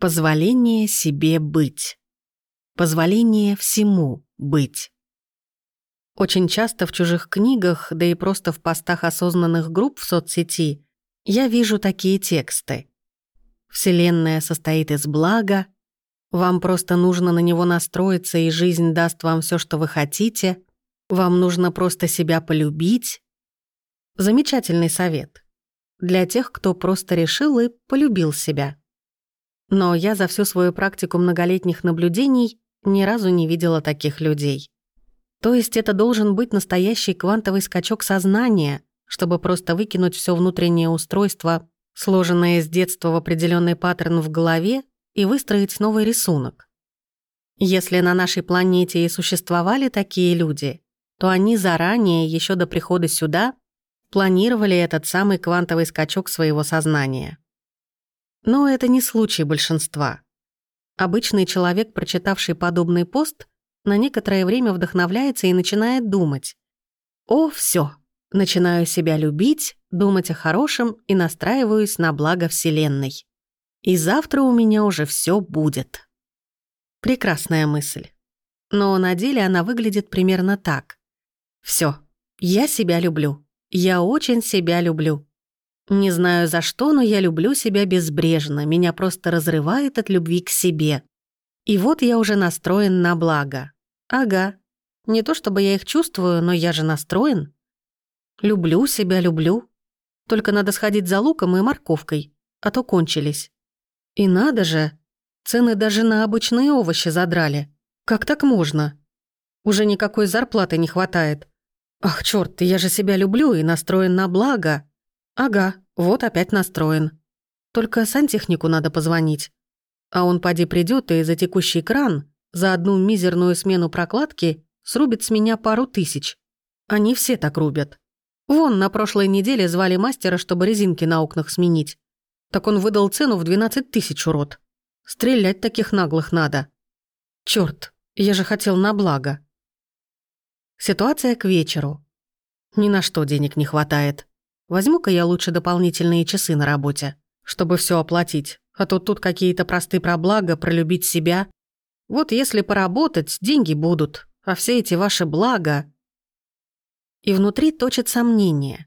Позволение себе быть. Позволение всему быть. Очень часто в чужих книгах, да и просто в постах осознанных групп в соцсети, я вижу такие тексты. Вселенная состоит из блага, вам просто нужно на него настроиться, и жизнь даст вам все, что вы хотите, вам нужно просто себя полюбить. Замечательный совет. Для тех, кто просто решил и полюбил себя. Но я за всю свою практику многолетних наблюдений ни разу не видела таких людей. То есть это должен быть настоящий квантовый скачок сознания, чтобы просто выкинуть все внутреннее устройство, сложенное с детства в определенный паттерн в голове, и выстроить новый рисунок. Если на нашей планете и существовали такие люди, то они заранее, еще до прихода сюда, планировали этот самый квантовый скачок своего сознания. Но это не случай большинства. Обычный человек, прочитавший подобный пост, на некоторое время вдохновляется и начинает думать. «О, все, начинаю себя любить, думать о хорошем и настраиваюсь на благо Вселенной. И завтра у меня уже все будет». Прекрасная мысль. Но на деле она выглядит примерно так. Все, я себя люблю. Я очень себя люблю. Не знаю за что, но я люблю себя безбрежно, меня просто разрывает от любви к себе. И вот я уже настроен на благо. Ага. Не то чтобы я их чувствую, но я же настроен. Люблю себя, люблю. Только надо сходить за луком и морковкой, а то кончились. И надо же, цены даже на обычные овощи задрали. Как так можно? Уже никакой зарплаты не хватает. Ах, чёрт, я же себя люблю и настроен на благо. Ага, вот опять настроен. Только сантехнику надо позвонить. А он поди придет и за текущий кран, за одну мизерную смену прокладки, срубит с меня пару тысяч. Они все так рубят. Вон, на прошлой неделе звали мастера, чтобы резинки на окнах сменить. Так он выдал цену в 12 тысяч, урод. Стрелять таких наглых надо. Чёрт, я же хотел на благо. Ситуация к вечеру. Ни на что денег не хватает. Возьму-ка я лучше дополнительные часы на работе, чтобы все оплатить. А то тут какие-то простые про благо, про любить себя. Вот если поработать, деньги будут. А все эти ваши блага... И внутри точит сомнение.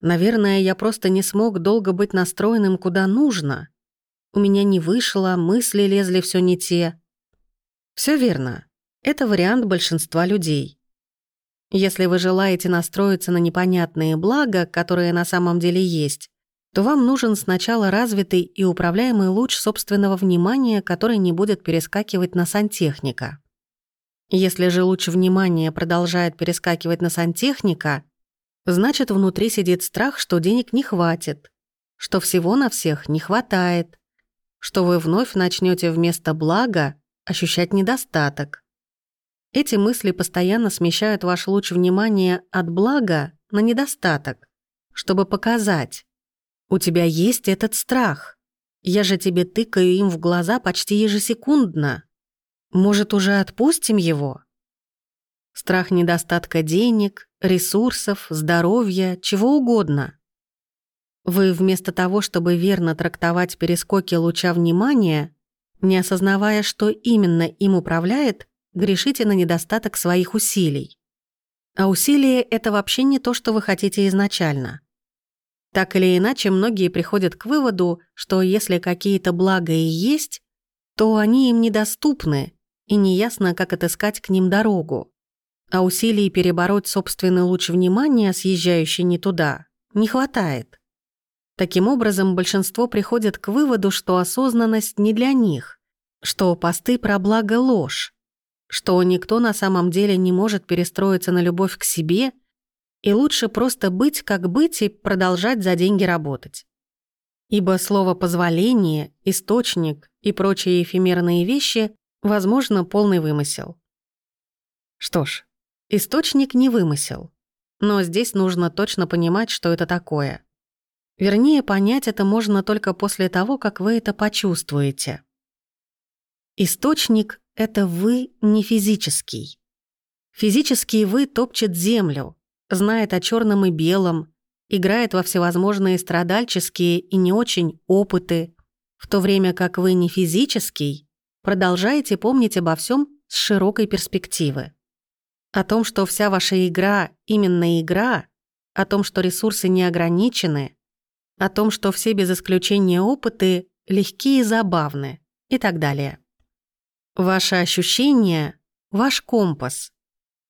Наверное, я просто не смог долго быть настроенным куда нужно. У меня не вышло, мысли лезли все не те. Все верно. Это вариант большинства людей. Если вы желаете настроиться на непонятные блага, которые на самом деле есть, то вам нужен сначала развитый и управляемый луч собственного внимания, который не будет перескакивать на сантехника. Если же луч внимания продолжает перескакивать на сантехника, значит, внутри сидит страх, что денег не хватит, что всего на всех не хватает, что вы вновь начнете вместо блага ощущать недостаток. Эти мысли постоянно смещают ваш луч внимания от блага на недостаток, чтобы показать. У тебя есть этот страх. Я же тебе тыкаю им в глаза почти ежесекундно. Может, уже отпустим его? Страх недостатка денег, ресурсов, здоровья, чего угодно. Вы вместо того, чтобы верно трактовать перескоки луча внимания, не осознавая, что именно им управляет, грешите на недостаток своих усилий. А усилие — это вообще не то, что вы хотите изначально. Так или иначе, многие приходят к выводу, что если какие-то блага и есть, то они им недоступны, и неясно, как отыскать к ним дорогу. А усилий перебороть собственный луч внимания, съезжающий не туда, не хватает. Таким образом, большинство приходит к выводу, что осознанность не для них, что посты про благо ложь, что никто на самом деле не может перестроиться на любовь к себе, и лучше просто быть как быть и продолжать за деньги работать. Ибо слово «позволение», «источник» и прочие эфемерные вещи, возможно, полный вымысел. Что ж, источник не вымысел. Но здесь нужно точно понимать, что это такое. Вернее, понять это можно только после того, как вы это почувствуете. Источник это вы не физический. Физический вы топчет землю, знает о черном и белом, играет во всевозможные страдальческие и не очень опыты, в то время как вы не физический, продолжаете помнить обо всем с широкой перспективы. О том, что вся ваша игра именно игра, о том, что ресурсы не ограничены, о том, что все без исключения опыты легкие и забавны и так далее. Ваше ощущение — ваш компас.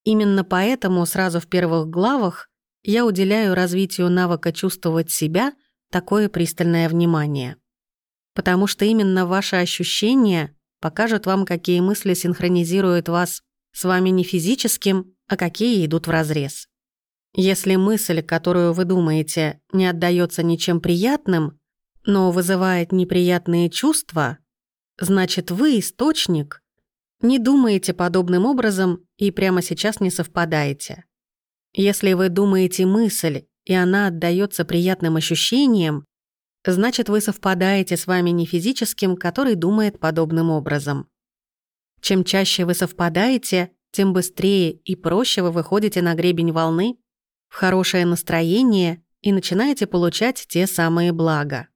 Именно поэтому сразу в первых главах я уделяю развитию навыка чувствовать себя такое пристальное внимание. Потому что именно ваши ощущения покажут вам, какие мысли синхронизируют вас с вами не физическим, а какие идут вразрез. Если мысль, которую вы думаете, не отдаётся ничем приятным, но вызывает неприятные чувства, значит, вы, источник, не думаете подобным образом и прямо сейчас не совпадаете. Если вы думаете мысль, и она отдаётся приятным ощущениям, значит, вы совпадаете с вами не физическим, который думает подобным образом. Чем чаще вы совпадаете, тем быстрее и проще вы выходите на гребень волны, в хорошее настроение и начинаете получать те самые блага.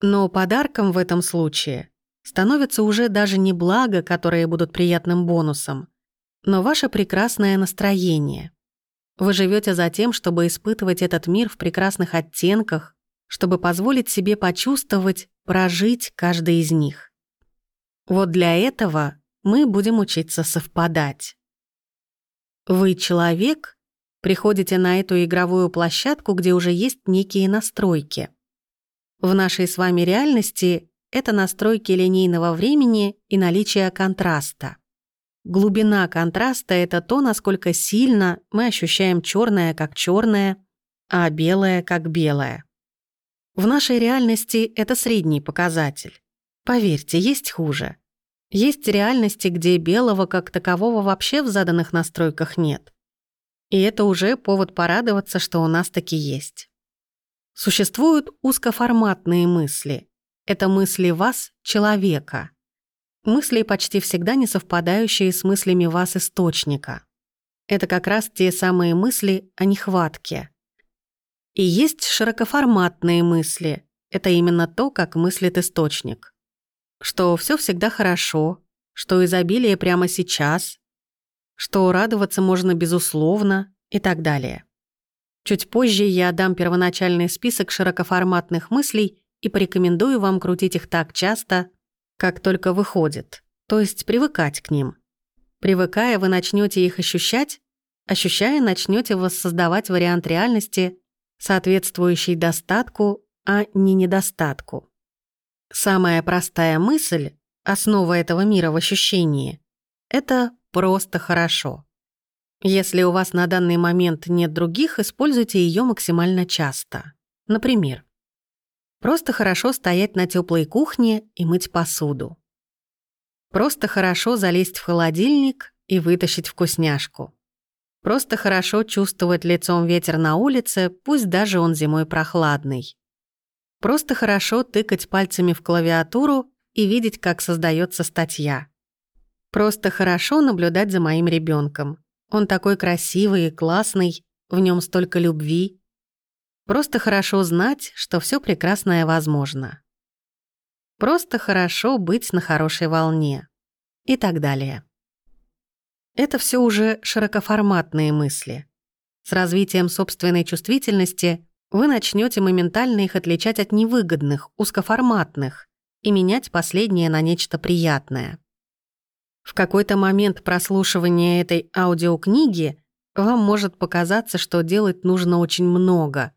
Но подарком в этом случае становится уже даже не благо, которые будут приятным бонусом, но ваше прекрасное настроение. Вы живете за тем, чтобы испытывать этот мир в прекрасных оттенках, чтобы позволить себе почувствовать, прожить каждый из них. Вот для этого мы будем учиться совпадать. Вы человек, приходите на эту игровую площадку, где уже есть некие настройки. В нашей с вами реальности это настройки линейного времени и наличие контраста. Глубина контраста — это то, насколько сильно мы ощущаем черное как черное, а белое как белое. В нашей реальности это средний показатель. Поверьте, есть хуже. Есть реальности, где белого как такового вообще в заданных настройках нет. И это уже повод порадоваться, что у нас таки есть. Существуют узкоформатные мысли. Это мысли вас, человека. Мысли почти всегда не совпадающие с мыслями вас, источника. Это как раз те самые мысли о нехватке. И есть широкоформатные мысли. Это именно то, как мыслит источник что все всегда хорошо, что изобилие прямо сейчас, что радоваться можно безусловно и так далее. Чуть позже я дам первоначальный список широкоформатных мыслей и порекомендую вам крутить их так часто, как только выходит, то есть привыкать к ним. Привыкая, вы начнете их ощущать, ощущая, начнете воссоздавать вариант реальности, соответствующий достатку, а не недостатку. Самая простая мысль, основа этого мира в ощущении, это просто хорошо. Если у вас на данный момент нет других, используйте ее максимально часто. Например, просто хорошо стоять на теплой кухне и мыть посуду. Просто хорошо залезть в холодильник и вытащить вкусняшку. Просто хорошо чувствовать лицом ветер на улице, пусть даже он зимой прохладный. Просто хорошо тыкать пальцами в клавиатуру и видеть, как создается статья. Просто хорошо наблюдать за моим ребенком. Он такой красивый и классный, в нем столько любви. Просто хорошо знать, что все прекрасное возможно. Просто хорошо быть на хорошей волне. И так далее. Это все уже широкоформатные мысли. С развитием собственной чувствительности вы начнете моментально их отличать от невыгодных, узкоформатных и менять последнее на нечто приятное. В какой-то момент прослушивания этой аудиокниги вам может показаться, что делать нужно очень много,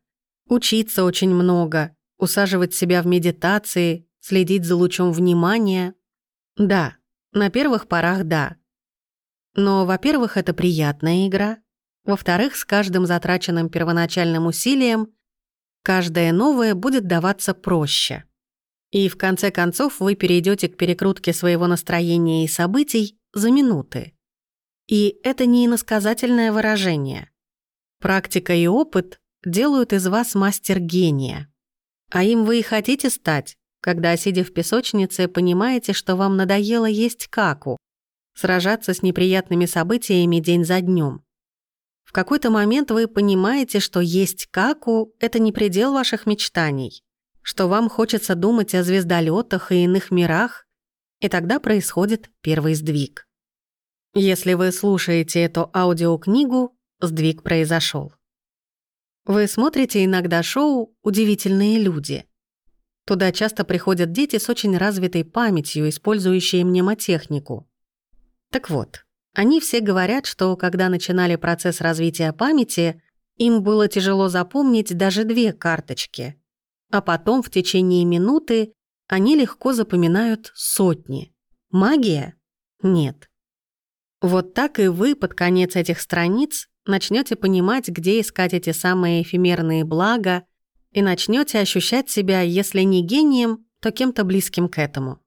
учиться очень много, усаживать себя в медитации, следить за лучом внимания. Да, на первых порах да. Но, во-первых, это приятная игра. Во-вторых, с каждым затраченным первоначальным усилием каждое новое будет даваться проще. И в конце концов вы перейдете к перекрутке своего настроения и событий за минуты. И это не иносказательное выражение. Практика и опыт делают из вас мастер гения. А им вы и хотите стать, когда, сидя в песочнице, понимаете, что вам надоело есть каку, сражаться с неприятными событиями день за днем. В какой-то момент вы понимаете, что есть каку — это не предел ваших мечтаний. что вам хочется думать о звездолетах и иных мирах, и тогда происходит первый сдвиг. Если вы слушаете эту аудиокнигу, сдвиг произошел. Вы смотрите иногда шоу «Удивительные люди». Туда часто приходят дети с очень развитой памятью, использующие мнемотехнику. Так вот, они все говорят, что когда начинали процесс развития памяти, им было тяжело запомнить даже две карточки, а потом в течение минуты они легко запоминают сотни. Магия? Нет. Вот так и вы под конец этих страниц начнете понимать, где искать эти самые эфемерные блага, и начнете ощущать себя, если не гением, то кем-то близким к этому.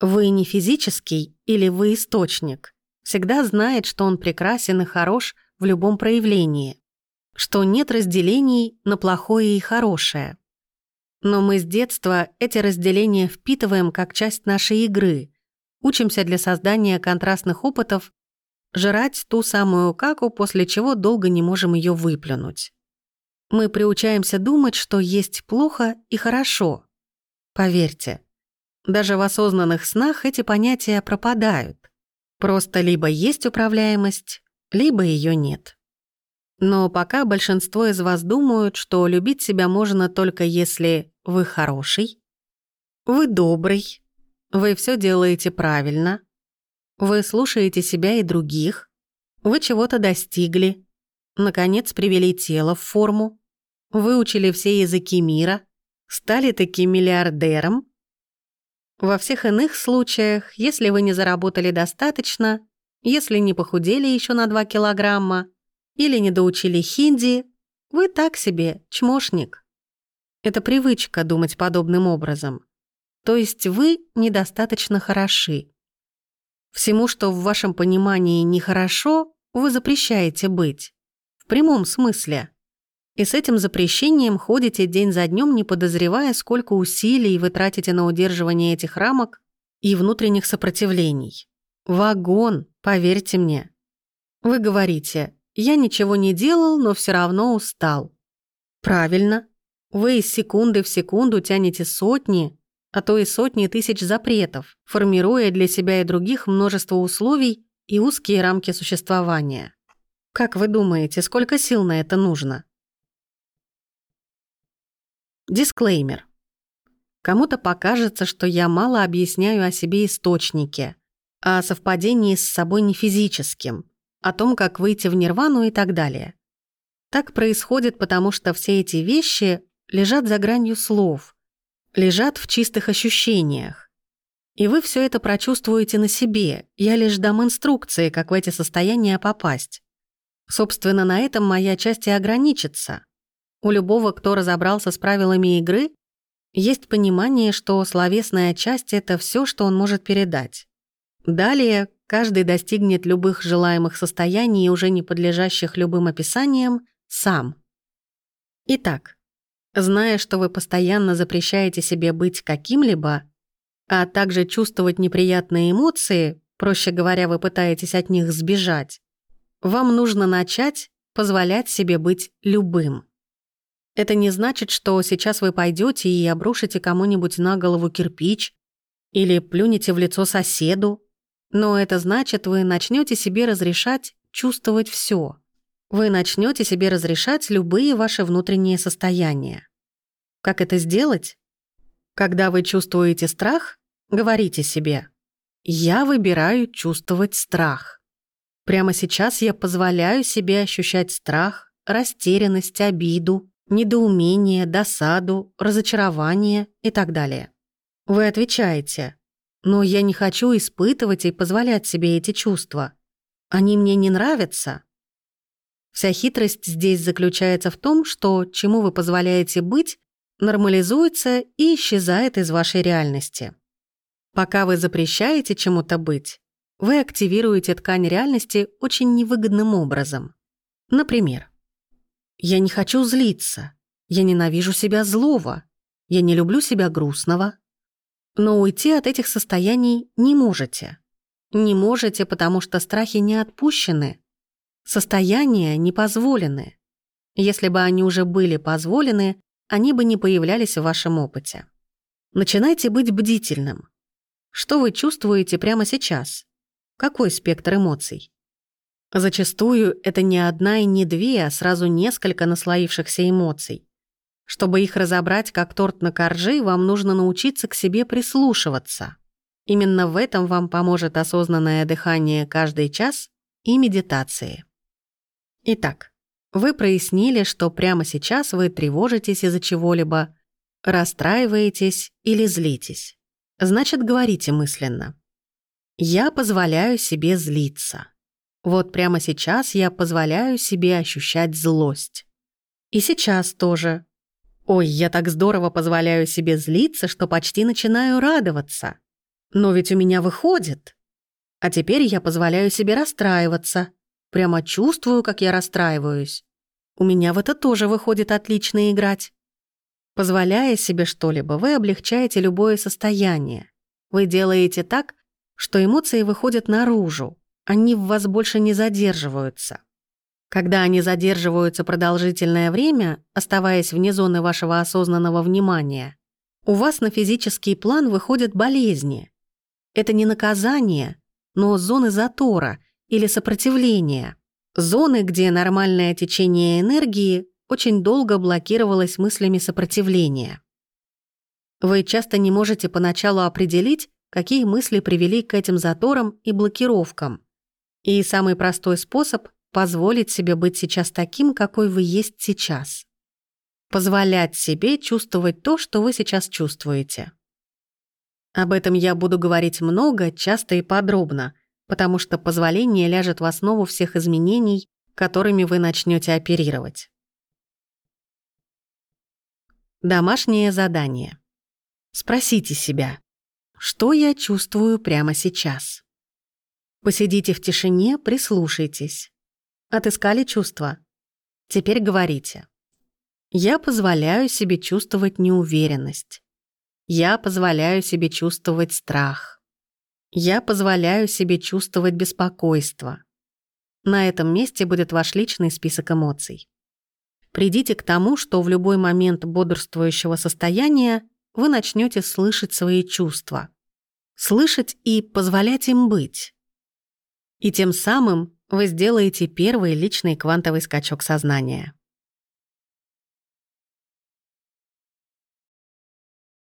Вы не физический или вы источник. Всегда знает, что он прекрасен и хорош в любом проявлении, что нет разделений на плохое и хорошее. Но мы с детства эти разделения впитываем как часть нашей игры, учимся для создания контрастных опытов жрать ту самую каку, после чего долго не можем ее выплюнуть. Мы приучаемся думать, что есть плохо и хорошо. Поверьте, даже в осознанных снах эти понятия пропадают. Просто либо есть управляемость, либо ее нет. Но пока большинство из вас думают, что любить себя можно только если вы хороший, вы добрый, вы все делаете правильно, вы слушаете себя и других, вы чего-то достигли, наконец привели тело в форму, выучили все языки мира, стали таким миллиардером, во всех иных случаях, если вы не заработали достаточно, если не похудели еще на 2 килограмма или не доучили хинди, вы так себе чмошник. Это привычка думать подобным образом. То есть вы недостаточно хороши. Всему, что в вашем понимании нехорошо, вы запрещаете быть. В прямом смысле. И с этим запрещением ходите день за днем, не подозревая, сколько усилий вы тратите на удерживание этих рамок и внутренних сопротивлений. Вагон, поверьте мне. Вы говорите, я ничего не делал, но все равно устал. Правильно. Вы из секунды в секунду тянете сотни, а то и сотни тысяч запретов, формируя для себя и других множество условий и узкие рамки существования. Как вы думаете, сколько сил на это нужно? Дисклеймер. Кому-то покажется, что я мало объясняю о себе источнике, о совпадении с собой не физическим, о том, как выйти в нирвану и так далее. Так происходит, потому что все эти вещи лежат за гранью слов, лежат в чистых ощущениях. И вы все это прочувствуете на себе, я лишь дам инструкции, как в эти состояния попасть. Собственно, на этом моя часть и ограничится. У любого, кто разобрался с правилами игры, есть понимание, что словесная часть — это все, что он может передать. Далее каждый достигнет любых желаемых состояний, уже не подлежащих любым описаниям, сам. Итак, зная, что вы постоянно запрещаете себе быть каким-либо, а также чувствовать неприятные эмоции, проще говоря, вы пытаетесь от них сбежать, вам нужно начать позволять себе быть любым. Это не значит, что сейчас вы пойдете и обрушите кому-нибудь на голову кирпич или плюнете в лицо соседу, но это значит, вы начнете себе разрешать чувствовать все. Вы начнете себе разрешать любые ваши внутренние состояния. Как это сделать? Когда вы чувствуете страх, говорите себе «Я выбираю чувствовать страх». Прямо сейчас я позволяю себе ощущать страх, растерянность, обиду, недоумение, досаду, разочарование и так далее. Вы отвечаете, но я не хочу испытывать и позволять себе эти чувства. Они мне не нравятся. Вся хитрость здесь заключается в том, что чему вы позволяете быть, нормализуется и исчезает из вашей реальности. Пока вы запрещаете чему-то быть, вы активируете ткань реальности очень невыгодным образом. Например, я не хочу злиться. Я ненавижу себя злого. Я не люблю себя грустного. Но уйти от этих состояний не можете. Не можете, потому что страхи не отпущены. Состояния не позволены. Если бы они уже были позволены, они бы не появлялись в вашем опыте. Начинайте быть бдительным. Что вы чувствуете прямо сейчас? Какой спектр эмоций? Зачастую это не одна и не две, а сразу несколько наслоившихся эмоций. Чтобы их разобрать как торт на коржи, вам нужно научиться к себе прислушиваться. Именно в этом вам поможет осознанное дыхание каждый час и медитации. Итак, вы прояснили, что прямо сейчас вы тревожитесь из-за чего-либо, расстраиваетесь или злитесь. Значит, говорите мысленно. «Я позволяю себе злиться». Вот прямо сейчас я позволяю себе ощущать злость. И сейчас тоже. Ой, я так здорово позволяю себе злиться, что почти начинаю радоваться. Но ведь у меня выходит. А теперь я позволяю себе расстраиваться. Прямо чувствую, как я расстраиваюсь. У меня в это тоже выходит отлично играть. Позволяя себе что-либо, вы облегчаете любое состояние. Вы делаете так, что эмоции выходят наружу, они в вас больше не задерживаются. Когда они задерживаются продолжительное время, оставаясь вне зоны вашего осознанного внимания, у вас на физический план выходят болезни. Это не наказание, но зоны затора или сопротивления. Зоны, где нормальное течение энергии очень долго блокировалось мыслями сопротивления. Вы часто не можете поначалу определить, какие мысли привели к этим заторам и блокировкам. И самый простой способ — позволить себе быть сейчас таким, какой вы есть сейчас. Позволять себе чувствовать то, что вы сейчас чувствуете. Об этом я буду говорить много, часто и подробно, потому что позволение ляжет в основу всех изменений, которыми вы начнете оперировать. Домашнее задание. Спросите себя, что я чувствую прямо сейчас? Посидите в тишине, прислушайтесь. Отыскали чувства? Теперь говорите. Я позволяю себе чувствовать неуверенность. Я позволяю себе чувствовать страх. Я позволяю себе чувствовать беспокойство. На этом месте будет ваш личный список эмоций. Придите к тому, что в любой момент бодрствующего состояния вы начнете слышать свои чувства. Слышать и позволять им быть. И тем самым вы сделаете первый личный квантовый скачок сознания.